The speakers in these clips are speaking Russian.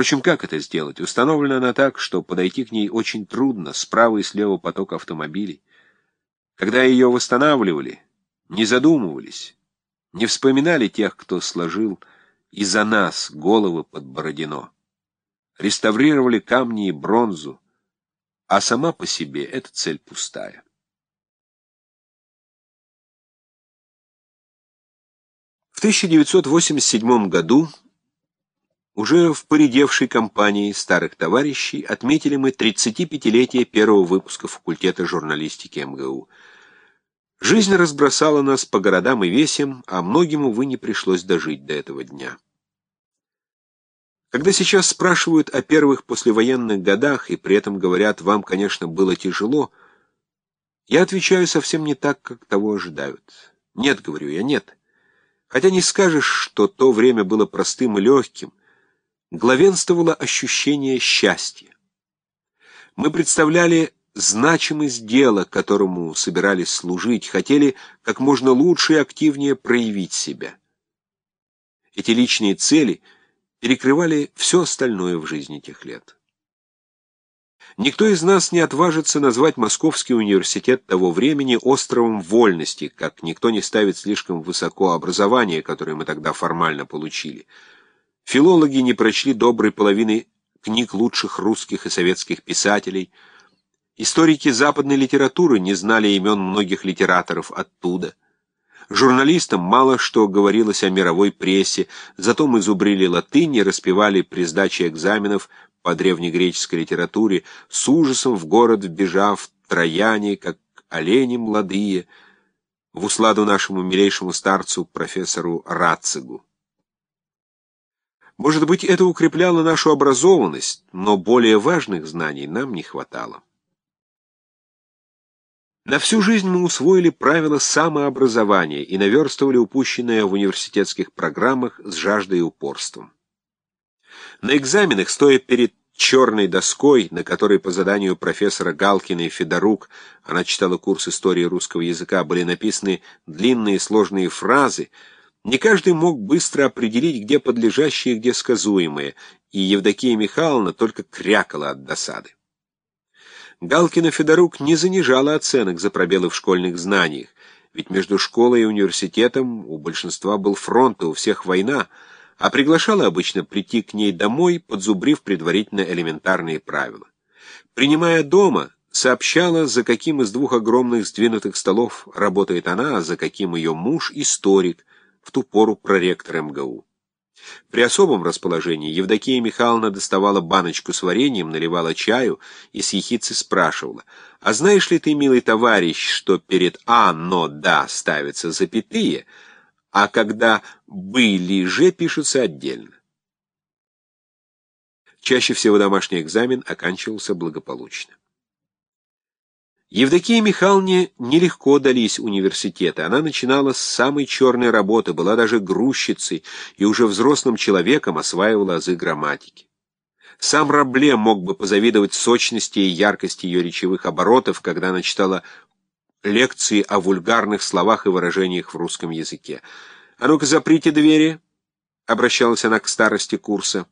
Впрочем, как это сделать? Установлена она так, что подойти к ней очень трудно, справа и слева поток автомобилей. Когда ее восстанавливали, не задумывались, не вспоминали тех, кто сложил и за нас головы под Бородино. Реставрировали камни и бронзу, а сама по себе эта цель пустая. В 1987 году уже в поредевшей компании старых товарищей отметили мы 35-летие первого выпуска факультета журналистики МГУ. Жизнь разбросала нас по городам и весям, а многим, увы, не пришлось дожить до этого дня. Когда сейчас спрашивают о первых послевоенных годах и при этом говорят, вам, конечно, было тяжело, я отвечаю совсем не так, как того ожидают. Нет, говорю я, нет. Хотя не скажешь, что то время было простым и легким, главенствовало ощущение счастья. Мы представляли значимость дела, которому собирались служить, хотели как можно лучше и активнее проявить себя. Эти личные цели перекрывали все остальное в жизни тех лет. Никто из нас не отважится назвать Московский университет того времени островом вольности, как никто не ставит слишком высоко образование, которое мы тогда формально получили – Филологи не прочли доброй половины книг лучших русских и советских писателей. Историки западной литературы не знали имен многих литераторов оттуда. Журналистам мало что говорилось о мировой прессе, зато мы зубрили латынь и распевали при сдаче экзаменов по древнегреческой литературе, с ужасом в город вбежав, трояне, как олени молодые, в усладу нашему милейшему старцу, профессору Рацигу. Может быть, это укрепляло нашу образованность, но более важных знаний нам не хватало. На всю жизнь мы усвоили правила самообразования и наверстывали упущенное в университетских программах с жаждой и упорством. На экзаменах, стоя перед черной доской, на которой по заданию профессора Галкина и Федорук, она читала курс истории русского языка, были написаны длинные сложные фразы, не каждый мог быстро определить, где подлежащие, где сказуемые, и Евдокия Михайловна только крякала от досады. Галкина Федорук не занижала оценок за пробелы в школьных знаниях, ведь между школой и университетом у большинства был фронт, и у всех война, а приглашала обычно прийти к ней домой, подзубрив предварительно элементарные правила. Принимая дома, сообщала, за каким из двух огромных сдвинутых столов работает она, а за каким ее муж, историк, в ту пору проректор МГУ. При особом расположении Евдокия Михайловна доставала баночку с вареньем, наливала чаю и с ехицей спрашивала, «А знаешь ли ты, милый товарищ, что перед «а», «но», «да» ставятся запятые, а когда «были» же пишутся отдельно?» Чаще всего домашний экзамен оканчивался благополучно. Евдокии Михайловне нелегко дались университеты. Она начинала с самой черной работы, была даже грузчицей и уже взрослым человеком осваивала азы грамматики. Сам Рабле мог бы позавидовать сочности и яркости ее речевых оборотов, когда она читала лекции о вульгарных словах и выражениях в русском языке. «А ну-ка, заприте двери!» — обращалась она к старости курса.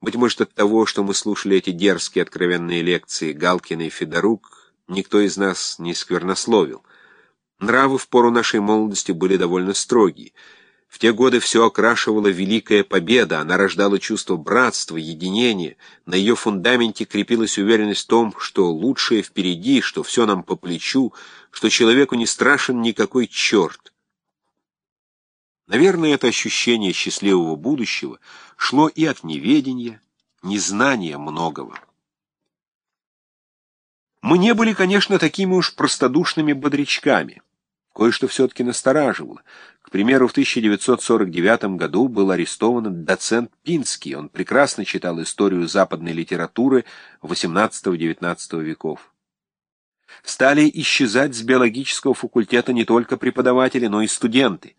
Быть может, от того, что мы слушали эти дерзкие откровенные лекции Галкина и Федорук, никто из нас не сквернословил. Нравы в пору нашей молодости были довольно строгие. В те годы все окрашивала великая победа, она рождала чувство братства, единения, на ее фундаменте крепилась уверенность в том, что лучшее впереди, что все нам по плечу, что человеку не страшен никакой черт. Наверное, это ощущение счастливого будущего шло и от неведения, незнания многого. Мы не были, конечно, такими уж простодушными бодрячками. Кое-что все-таки настораживало. К примеру, в 1949 году был арестован доцент Пинский. Он прекрасно читал историю западной литературы XVIII-XIX веков. Стали исчезать с биологического факультета не только преподаватели, но и студенты.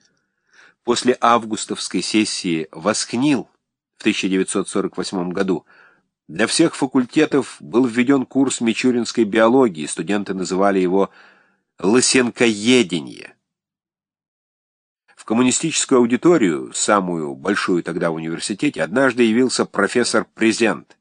После августовской сессии «Восхнил» в 1948 году – для всех факультетов был введен курс мичуринской биологии, студенты называли его «лысенкоедение». В коммунистическую аудиторию, самую большую тогда в университете, однажды явился профессор Презент.